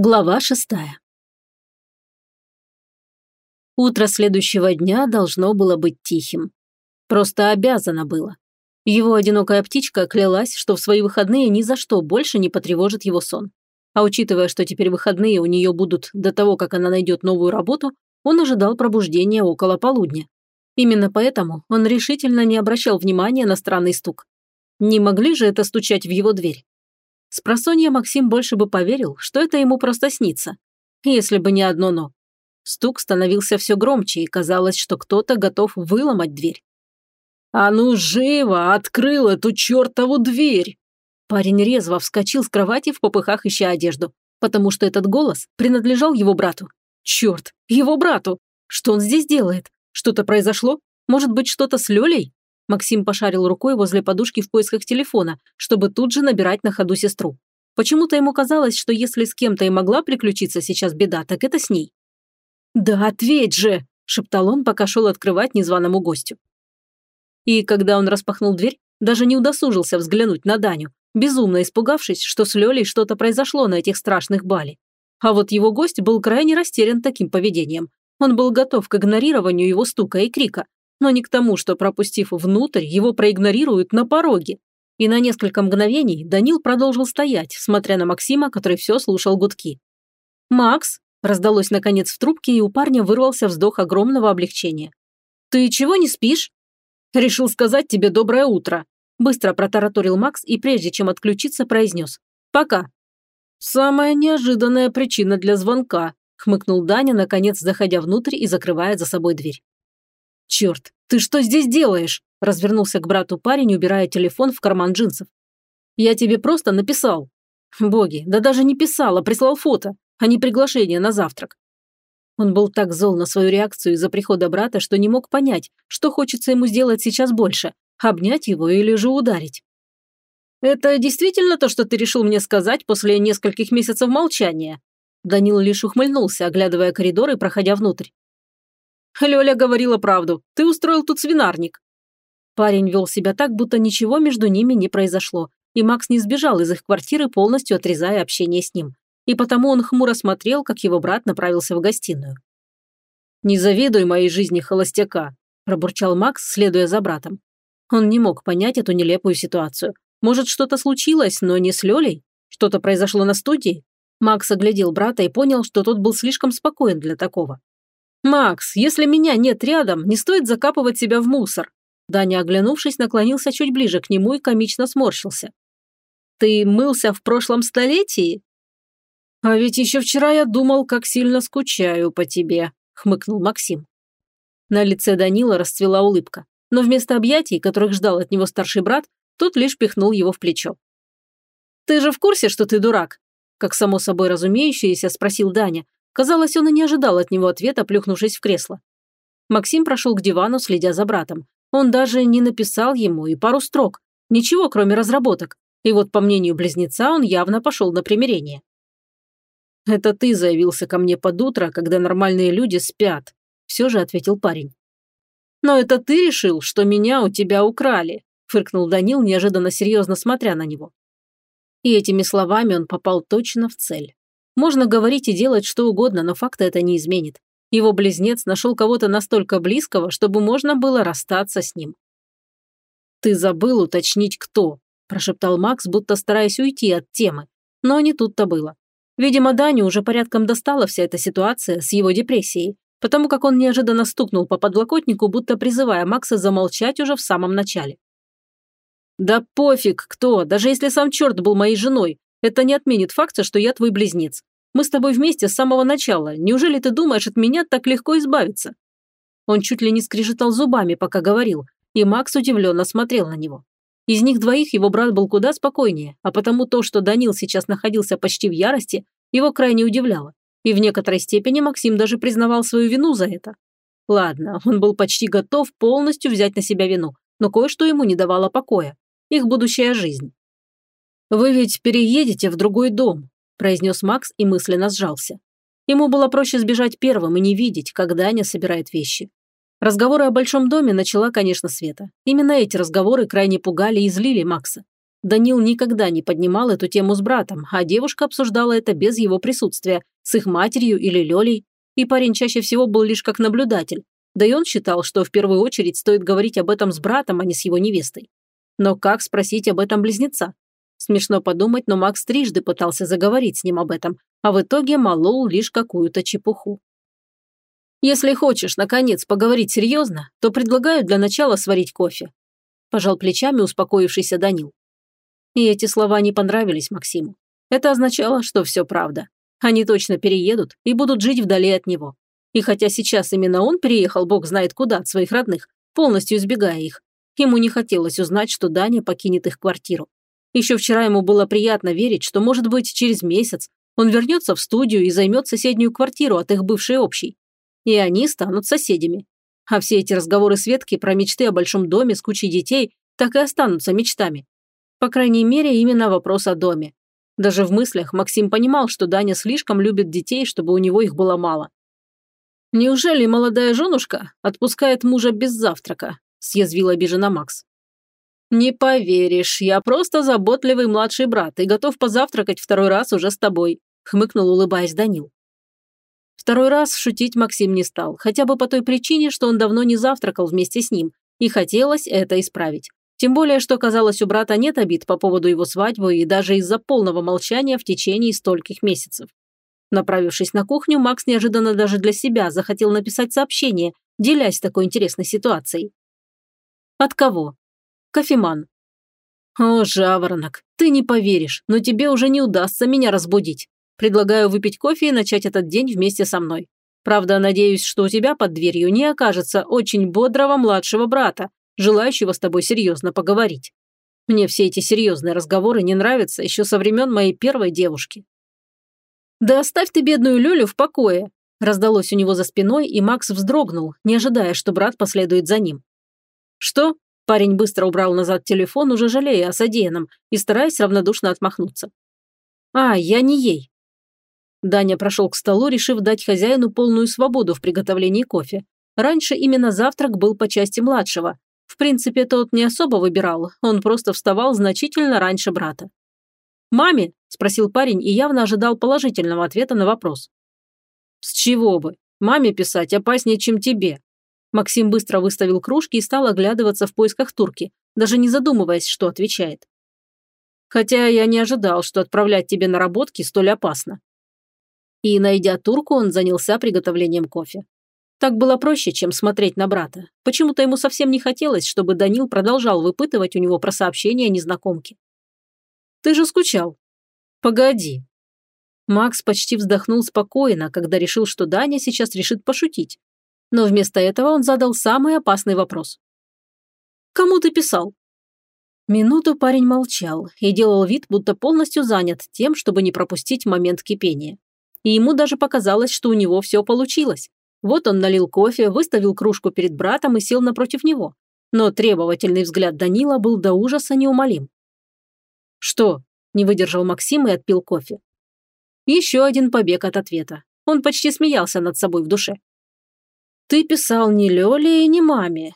Глава шестая. Утро следующего дня должно было быть тихим. Просто обязано было. Его одинокая птичка клялась, что в свои выходные ни за что больше не потревожит его сон. А учитывая, что теперь выходные у нее будут до того, как она найдет новую работу, он ожидал пробуждения около полудня. Именно поэтому он решительно не обращал внимания на странный стук. Не могли же это стучать в его дверь? Спросонья Максим больше бы поверил, что это ему просто снится. Если бы не одно «но». Стук становился все громче, и казалось, что кто-то готов выломать дверь. «А ну живо! Открыл эту чертову дверь!» Парень резво вскочил с кровати в попыхах ища одежду, потому что этот голос принадлежал его брату. Черт, его брату! Что он здесь делает? Что-то произошло? Может быть, что-то с Лёлей? Максим пошарил рукой возле подушки в поисках телефона, чтобы тут же набирать на ходу сестру. Почему-то ему казалось, что если с кем-то и могла приключиться сейчас беда, так это с ней. «Да ответь же!» – шептал он, пока шел открывать незваному гостю. И когда он распахнул дверь, даже не удосужился взглянуть на Даню, безумно испугавшись, что с Лёлей что-то произошло на этих страшных бали. А вот его гость был крайне растерян таким поведением. Он был готов к игнорированию его стука и крика, но не к тому, что, пропустив внутрь, его проигнорируют на пороге. И на несколько мгновений Данил продолжил стоять, смотря на Максима, который все слушал гудки. «Макс!» – раздалось наконец в трубке, и у парня вырвался вздох огромного облегчения. «Ты чего не спишь?» «Решил сказать тебе доброе утро», – быстро протараторил Макс и прежде чем отключиться, произнес. «Пока». «Самая неожиданная причина для звонка», – хмыкнул Даня, наконец заходя внутрь и закрывая за собой дверь. «Черт, ты что здесь делаешь?» – развернулся к брату парень, убирая телефон в карман джинсов. «Я тебе просто написал». «Боги, да даже не писал, а прислал фото, а не приглашение на завтрак». Он был так зол на свою реакцию из-за прихода брата, что не мог понять, что хочется ему сделать сейчас больше – обнять его или же ударить. «Это действительно то, что ты решил мне сказать после нескольких месяцев молчания?» Данил лишь ухмыльнулся, оглядывая коридор и проходя внутрь. Лёля говорила правду. Ты устроил тут свинарник». Парень вел себя так, будто ничего между ними не произошло, и Макс не сбежал из их квартиры, полностью отрезая общение с ним. И потому он хмуро смотрел, как его брат направился в гостиную. «Не завидуй моей жизни холостяка», – пробурчал Макс, следуя за братом. Он не мог понять эту нелепую ситуацию. Может, что-то случилось, но не с Лёлей? Что-то произошло на студии? Макс оглядел брата и понял, что тот был слишком спокоен для такого. «Макс, если меня нет рядом, не стоит закапывать себя в мусор». Даня, оглянувшись, наклонился чуть ближе к нему и комично сморщился. «Ты мылся в прошлом столетии?» «А ведь еще вчера я думал, как сильно скучаю по тебе», – хмыкнул Максим. На лице Данила расцвела улыбка, но вместо объятий, которых ждал от него старший брат, тот лишь пихнул его в плечо. «Ты же в курсе, что ты дурак?» Как само собой разумеющееся, спросил Даня, Казалось, он и не ожидал от него ответа, плюхнувшись в кресло. Максим прошел к дивану, следя за братом. Он даже не написал ему и пару строк. Ничего, кроме разработок. И вот, по мнению близнеца, он явно пошел на примирение. «Это ты заявился ко мне под утро, когда нормальные люди спят», все же ответил парень. «Но это ты решил, что меня у тебя украли», фыркнул Данил, неожиданно серьезно смотря на него. И этими словами он попал точно в цель. Можно говорить и делать что угодно, но факта это не изменит. Его близнец нашел кого-то настолько близкого, чтобы можно было расстаться с ним. «Ты забыл уточнить, кто», – прошептал Макс, будто стараясь уйти от темы. Но не тут-то было. Видимо, Даню уже порядком достала вся эта ситуация с его депрессией, потому как он неожиданно стукнул по подлокотнику, будто призывая Макса замолчать уже в самом начале. «Да пофиг кто, даже если сам черт был моей женой, это не отменит факта, что я твой близнец. Мы с тобой вместе с самого начала. Неужели ты думаешь от меня так легко избавиться?» Он чуть ли не скрежетал зубами, пока говорил, и Макс удивленно смотрел на него. Из них двоих его брат был куда спокойнее, а потому то, что Данил сейчас находился почти в ярости, его крайне удивляло. И в некоторой степени Максим даже признавал свою вину за это. Ладно, он был почти готов полностью взять на себя вину, но кое-что ему не давало покоя. Их будущая жизнь. «Вы ведь переедете в другой дом», произнес Макс и мысленно сжался. Ему было проще сбежать первым и не видеть, когда Аня собирает вещи. Разговоры о большом доме начала, конечно, Света. Именно эти разговоры крайне пугали и злили Макса. Данил никогда не поднимал эту тему с братом, а девушка обсуждала это без его присутствия, с их матерью или Лёлей, и парень чаще всего был лишь как наблюдатель. Да и он считал, что в первую очередь стоит говорить об этом с братом, а не с его невестой. Но как спросить об этом близнеца? Смешно подумать, но Макс трижды пытался заговорить с ним об этом, а в итоге молол лишь какую-то чепуху. «Если хочешь, наконец, поговорить серьезно, то предлагаю для начала сварить кофе», пожал плечами успокоившийся Данил. И эти слова не понравились Максиму. Это означало, что все правда. Они точно переедут и будут жить вдали от него. И хотя сейчас именно он переехал бог знает куда от своих родных, полностью избегая их, ему не хотелось узнать, что Даня покинет их квартиру. Еще вчера ему было приятно верить, что, может быть, через месяц он вернется в студию и займет соседнюю квартиру от их бывшей общей. И они станут соседями. А все эти разговоры Светки про мечты о большом доме с кучей детей так и останутся мечтами. По крайней мере, именно вопрос о доме. Даже в мыслях Максим понимал, что Даня слишком любит детей, чтобы у него их было мало. «Неужели молодая женушка отпускает мужа без завтрака?» – съязвил обиженно Макс. «Не поверишь, я просто заботливый младший брат и готов позавтракать второй раз уже с тобой», хмыкнул, улыбаясь Данил. Второй раз шутить Максим не стал, хотя бы по той причине, что он давно не завтракал вместе с ним, и хотелось это исправить. Тем более, что, казалось, у брата нет обид по поводу его свадьбы и даже из-за полного молчания в течение стольких месяцев. Направившись на кухню, Макс неожиданно даже для себя захотел написать сообщение, делясь такой интересной ситуацией. От кого? Кофеман. «О, жаворонок, ты не поверишь, но тебе уже не удастся меня разбудить. Предлагаю выпить кофе и начать этот день вместе со мной. Правда, надеюсь, что у тебя под дверью не окажется очень бодрого младшего брата, желающего с тобой серьезно поговорить. Мне все эти серьезные разговоры не нравятся еще со времен моей первой девушки». «Да оставь ты бедную Лёлю в покое», раздалось у него за спиной, и Макс вздрогнул, не ожидая, что брат последует за ним. «Что?» Парень быстро убрал назад телефон, уже жалея о содеянном, и стараясь равнодушно отмахнуться. «А, я не ей». Даня прошел к столу, решив дать хозяину полную свободу в приготовлении кофе. Раньше именно завтрак был по части младшего. В принципе, тот не особо выбирал, он просто вставал значительно раньше брата. «Маме?» – спросил парень и явно ожидал положительного ответа на вопрос. «С чего бы? Маме писать опаснее, чем тебе», Максим быстро выставил кружки и стал оглядываться в поисках турки, даже не задумываясь, что отвечает. «Хотя я не ожидал, что отправлять тебе наработки столь опасно». И, найдя турку, он занялся приготовлением кофе. Так было проще, чем смотреть на брата. Почему-то ему совсем не хотелось, чтобы Данил продолжал выпытывать у него про сообщения незнакомки. «Ты же скучал». «Погоди». Макс почти вздохнул спокойно, когда решил, что Даня сейчас решит пошутить, но вместо этого он задал самый опасный вопрос. «Кому ты писал?» Минуту парень молчал и делал вид, будто полностью занят тем, чтобы не пропустить момент кипения. И ему даже показалось, что у него все получилось. Вот он налил кофе, выставил кружку перед братом и сел напротив него. Но требовательный взгляд Данила был до ужаса неумолим. «Что?» – не выдержал Максим и отпил кофе. Еще один побег от ответа. Он почти смеялся над собой в душе. Ты писал не Лёле и не маме.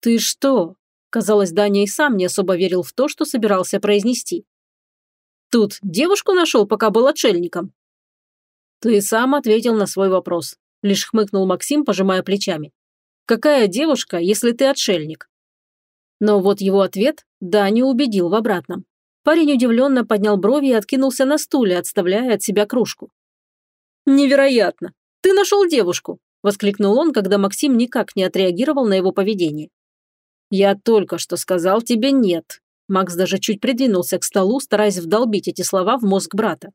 Ты что? Казалось, Даня и сам не особо верил в то, что собирался произнести. Тут девушку нашел, пока был отшельником. Ты сам ответил на свой вопрос. Лишь хмыкнул Максим, пожимая плечами. Какая девушка, если ты отшельник? Но вот его ответ Даню убедил в обратном. Парень удивленно поднял брови и откинулся на стуле, отставляя от себя кружку. «Невероятно! Ты нашел девушку! – воскликнул он, когда Максим никак не отреагировал на его поведение. «Я только что сказал тебе нет». Макс даже чуть придвинулся к столу, стараясь вдолбить эти слова в мозг брата.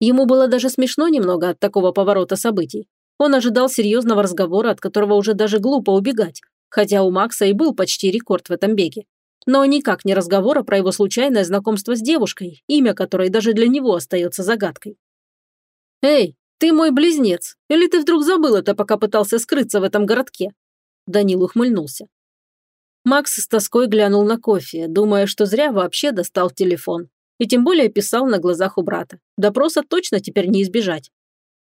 Ему было даже смешно немного от такого поворота событий. Он ожидал серьезного разговора, от которого уже даже глупо убегать, хотя у Макса и был почти рекорд в этом беге. Но никак не разговора про его случайное знакомство с девушкой, имя которой даже для него остается загадкой. «Эй, «Ты мой близнец, или ты вдруг забыл это, пока пытался скрыться в этом городке?» Данил ухмыльнулся. Макс с тоской глянул на кофе, думая, что зря вообще достал телефон. И тем более писал на глазах у брата. Допроса точно теперь не избежать.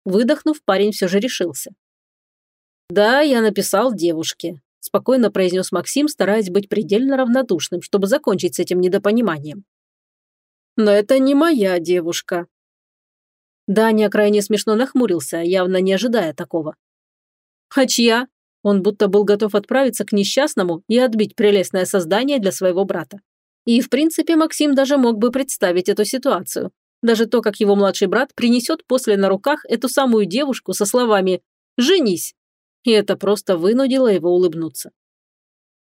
Выдохнув, парень все же решился. «Да, я написал девушке. спокойно произнес Максим, стараясь быть предельно равнодушным, чтобы закончить с этим недопониманием. «Но это не моя девушка». Даня крайне смешно нахмурился, явно не ожидая такого. «А чья?» Он будто был готов отправиться к несчастному и отбить прелестное создание для своего брата. И, в принципе, Максим даже мог бы представить эту ситуацию. Даже то, как его младший брат принесет после на руках эту самую девушку со словами «Женись!» И это просто вынудило его улыбнуться.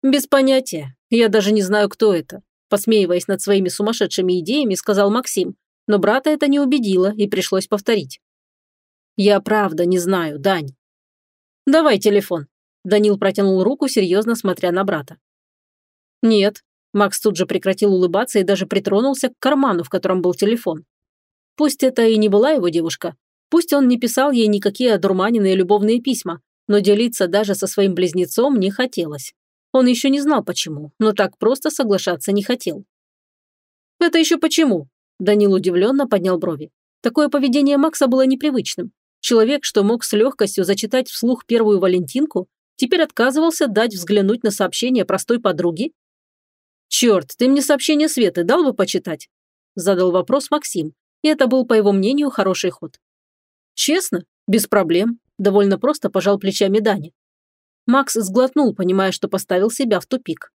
«Без понятия. Я даже не знаю, кто это», посмеиваясь над своими сумасшедшими идеями, сказал Максим, но брата это не убедило и пришлось повторить. «Я правда не знаю, Дань». «Давай телефон», Данил протянул руку, серьезно смотря на брата. «Нет». Макс тут же прекратил улыбаться и даже притронулся к карману, в котором был телефон. Пусть это и не была его девушка, пусть он не писал ей никакие одурманенные любовные письма, но делиться даже со своим близнецом не хотелось. Он еще не знал почему, но так просто соглашаться не хотел. «Это еще почему?» Данил удивленно поднял брови. Такое поведение Макса было непривычным. Человек, что мог с легкостью зачитать вслух первую Валентинку, теперь отказывался дать взглянуть на сообщение простой подруги? «Черт, ты мне сообщение Светы дал бы почитать?» Задал вопрос Максим, и это был, по его мнению, хороший ход. «Честно? Без проблем», – довольно просто пожал плечами Дани. Макс сглотнул, понимая, что поставил себя в тупик.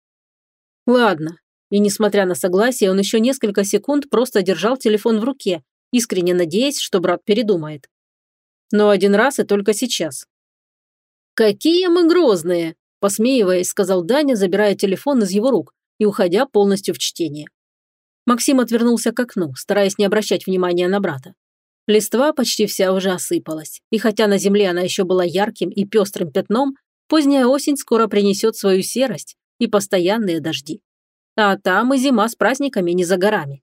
«Ладно». И, несмотря на согласие, он еще несколько секунд просто держал телефон в руке, искренне надеясь, что брат передумает. Но один раз и только сейчас. «Какие мы грозные!» – посмеиваясь, сказал Даня, забирая телефон из его рук и уходя полностью в чтение. Максим отвернулся к окну, стараясь не обращать внимания на брата. Листва почти вся уже осыпалась, и хотя на земле она еще была ярким и пестрым пятном, поздняя осень скоро принесет свою серость и постоянные дожди. А там и зима с праздниками не за горами.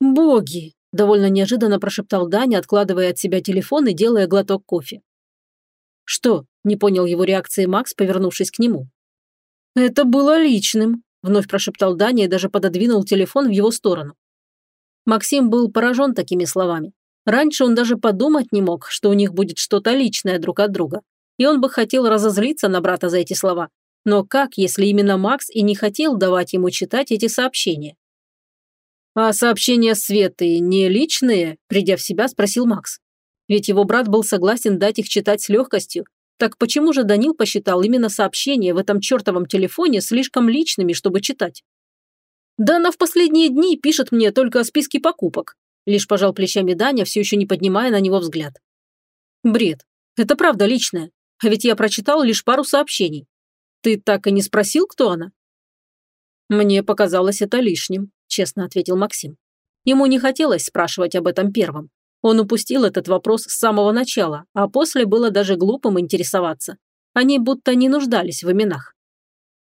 «Боги!» – довольно неожиданно прошептал Даня, откладывая от себя телефон и делая глоток кофе. «Что?» – не понял его реакции Макс, повернувшись к нему. «Это было личным», – вновь прошептал Даня и даже пододвинул телефон в его сторону. Максим был поражен такими словами. Раньше он даже подумать не мог, что у них будет что-то личное друг от друга. И он бы хотел разозлиться на брата за эти слова. Но как, если именно Макс и не хотел давать ему читать эти сообщения? «А сообщения Светы не личные?» – придя в себя, спросил Макс. Ведь его брат был согласен дать их читать с легкостью. Так почему же Данил посчитал именно сообщения в этом чертовом телефоне слишком личными, чтобы читать? Да она в последние дни пишет мне только о списке покупок. Лишь пожал плечами Даня, все еще не поднимая на него взгляд. Бред. Это правда личное. А ведь я прочитал лишь пару сообщений. Ты так и не спросил, кто она? Мне показалось это лишним, честно ответил Максим. Ему не хотелось спрашивать об этом первым. Он упустил этот вопрос с самого начала, а после было даже глупым интересоваться. Они будто не нуждались в именах.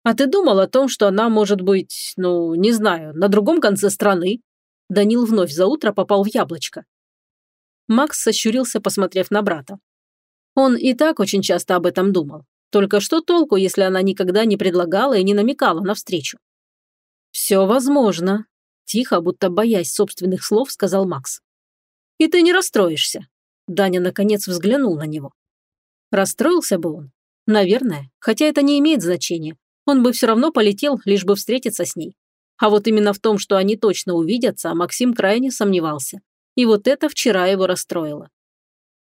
«А ты думал о том, что она может быть, ну, не знаю, на другом конце страны?» Данил вновь за утро попал в яблочко. Макс сощурился, посмотрев на брата. Он и так очень часто об этом думал. Только что толку, если она никогда не предлагала и не намекала навстречу? «Все возможно», – тихо, будто боясь собственных слов, сказал Макс. И ты не расстроишься. Даня наконец взглянул на него. Расстроился бы он? Наверное, хотя это не имеет значения. Он бы все равно полетел, лишь бы встретиться с ней. А вот именно в том, что они точно увидятся, Максим крайне сомневался. И вот это вчера его расстроило.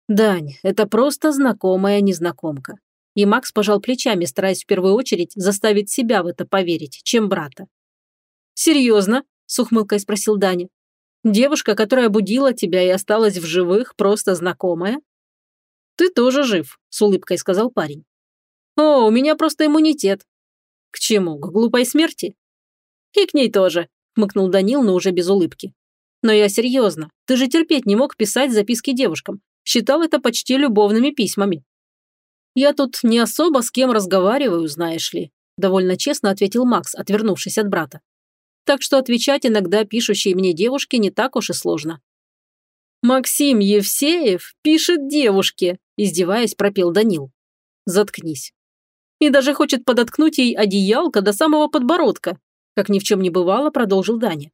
«Дань, это просто знакомая незнакомка». И Макс пожал плечами, стараясь в первую очередь заставить себя в это поверить, чем брата. «Серьезно?» – с ухмылкой спросил Даня. Девушка, которая будила тебя и осталась в живых, просто знакомая? Ты тоже жив, с улыбкой сказал парень. О, у меня просто иммунитет. К чему? К глупой смерти? И к ней тоже, хмыкнул Данил, но уже без улыбки. Но я серьезно. Ты же терпеть не мог писать записки девушкам. Считал это почти любовными письмами. Я тут не особо с кем разговариваю, знаешь ли, довольно честно ответил Макс, отвернувшись от брата так что отвечать иногда пишущей мне девушке не так уж и сложно. «Максим Евсеев пишет девушке», – издеваясь, пропел Данил. «Заткнись». И даже хочет подоткнуть ей одеялко до самого подбородка, как ни в чем не бывало, продолжил Даня.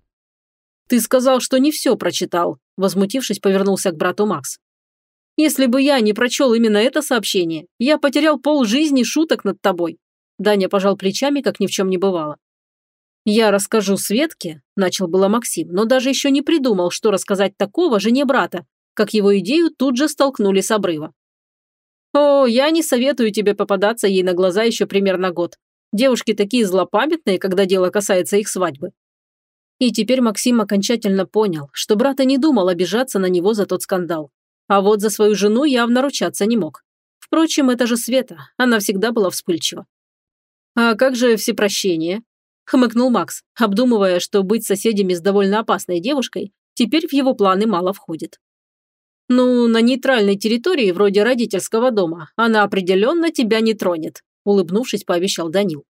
«Ты сказал, что не все прочитал», – возмутившись, повернулся к брату Макс. «Если бы я не прочел именно это сообщение, я потерял пол жизни шуток над тобой. Даня пожал плечами, как ни в чем не бывало. «Я расскажу Светке», – начал было Максим, но даже еще не придумал, что рассказать такого жене брата, как его идею тут же столкнули с обрыва. «О, я не советую тебе попадаться ей на глаза еще примерно год. Девушки такие злопамятные, когда дело касается их свадьбы». И теперь Максим окончательно понял, что брата не думал обижаться на него за тот скандал. А вот за свою жену явно ручаться не мог. Впрочем, это же Света, она всегда была вспыльчива. «А как же всепрощение?» хмыкнул Макс, обдумывая, что быть соседями с довольно опасной девушкой теперь в его планы мало входит. «Ну, на нейтральной территории, вроде родительского дома, она определенно тебя не тронет», улыбнувшись, пообещал Данил.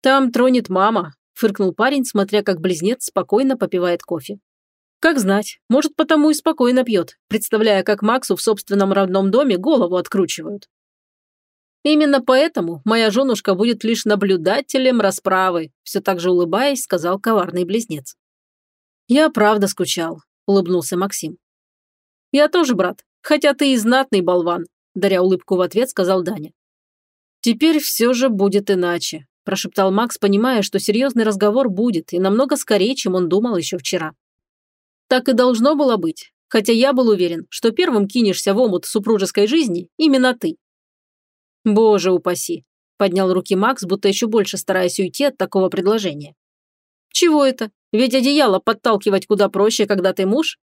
«Там тронет мама», фыркнул парень, смотря как близнец спокойно попивает кофе. Как знать, может, потому и спокойно пьет, представляя, как Максу в собственном родном доме голову откручивают. Именно поэтому моя женушка будет лишь наблюдателем расправы, все так же улыбаясь, сказал коварный близнец. Я правда скучал, улыбнулся Максим. Я тоже, брат, хотя ты и знатный болван, даря улыбку в ответ, сказал Даня. Теперь все же будет иначе, прошептал Макс, понимая, что серьезный разговор будет и намного скорее, чем он думал еще вчера. Так и должно было быть, хотя я был уверен, что первым кинешься в омут супружеской жизни именно ты. «Боже упаси!» – поднял руки Макс, будто еще больше стараясь уйти от такого предложения. «Чего это? Ведь одеяло подталкивать куда проще, когда ты муж?»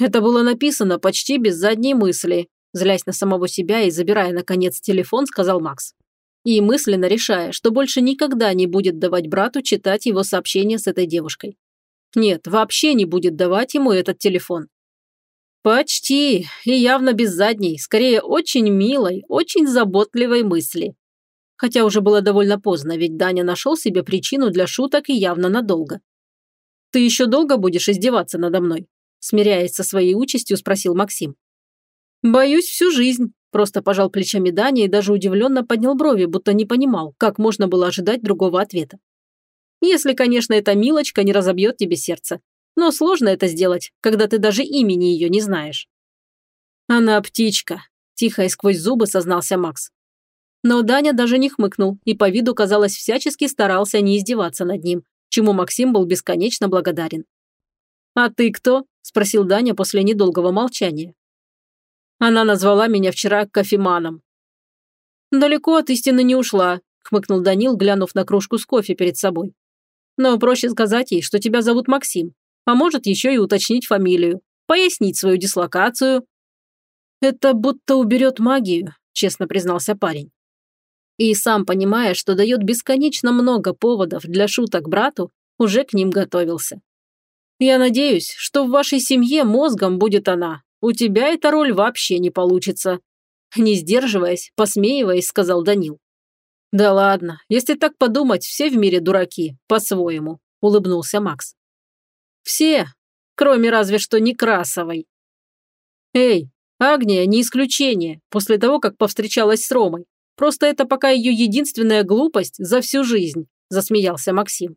Это было написано почти без задней мысли, злясь на самого себя и забирая, наконец, телефон, сказал Макс. И мысленно решая, что больше никогда не будет давать брату читать его сообщения с этой девушкой. Нет, вообще не будет давать ему этот телефон. Почти, и явно без задней, скорее очень милой, очень заботливой мысли. Хотя уже было довольно поздно, ведь Даня нашел себе причину для шуток и явно надолго. «Ты еще долго будешь издеваться надо мной?» Смиряясь со своей участью, спросил Максим. «Боюсь всю жизнь», – просто пожал плечами Даня и даже удивленно поднял брови, будто не понимал, как можно было ожидать другого ответа. «Если, конечно, эта милочка не разобьет тебе сердце. Но сложно это сделать, когда ты даже имени ее не знаешь. Она птичка, тихо и сквозь зубы сознался Макс. Но Даня даже не хмыкнул и по виду, казалось, всячески старался не издеваться над ним, чему Максим был бесконечно благодарен. «А ты кто?» – спросил Даня после недолгого молчания. Она назвала меня вчера кофеманом. «Далеко от истины не ушла», – хмыкнул Данил, глянув на кружку с кофе перед собой. «Но проще сказать ей, что тебя зовут Максим а может еще и уточнить фамилию, пояснить свою дислокацию. Это будто уберет магию, честно признался парень. И сам, понимая, что дает бесконечно много поводов для шуток брату, уже к ним готовился. Я надеюсь, что в вашей семье мозгом будет она. У тебя эта роль вообще не получится. Не сдерживаясь, посмеиваясь, сказал Данил. Да ладно, если так подумать, все в мире дураки, по-своему, улыбнулся Макс. Все, кроме разве что Некрасовой. Эй, Агния не исключение, после того, как повстречалась с Ромой. Просто это пока ее единственная глупость за всю жизнь, засмеялся Максим.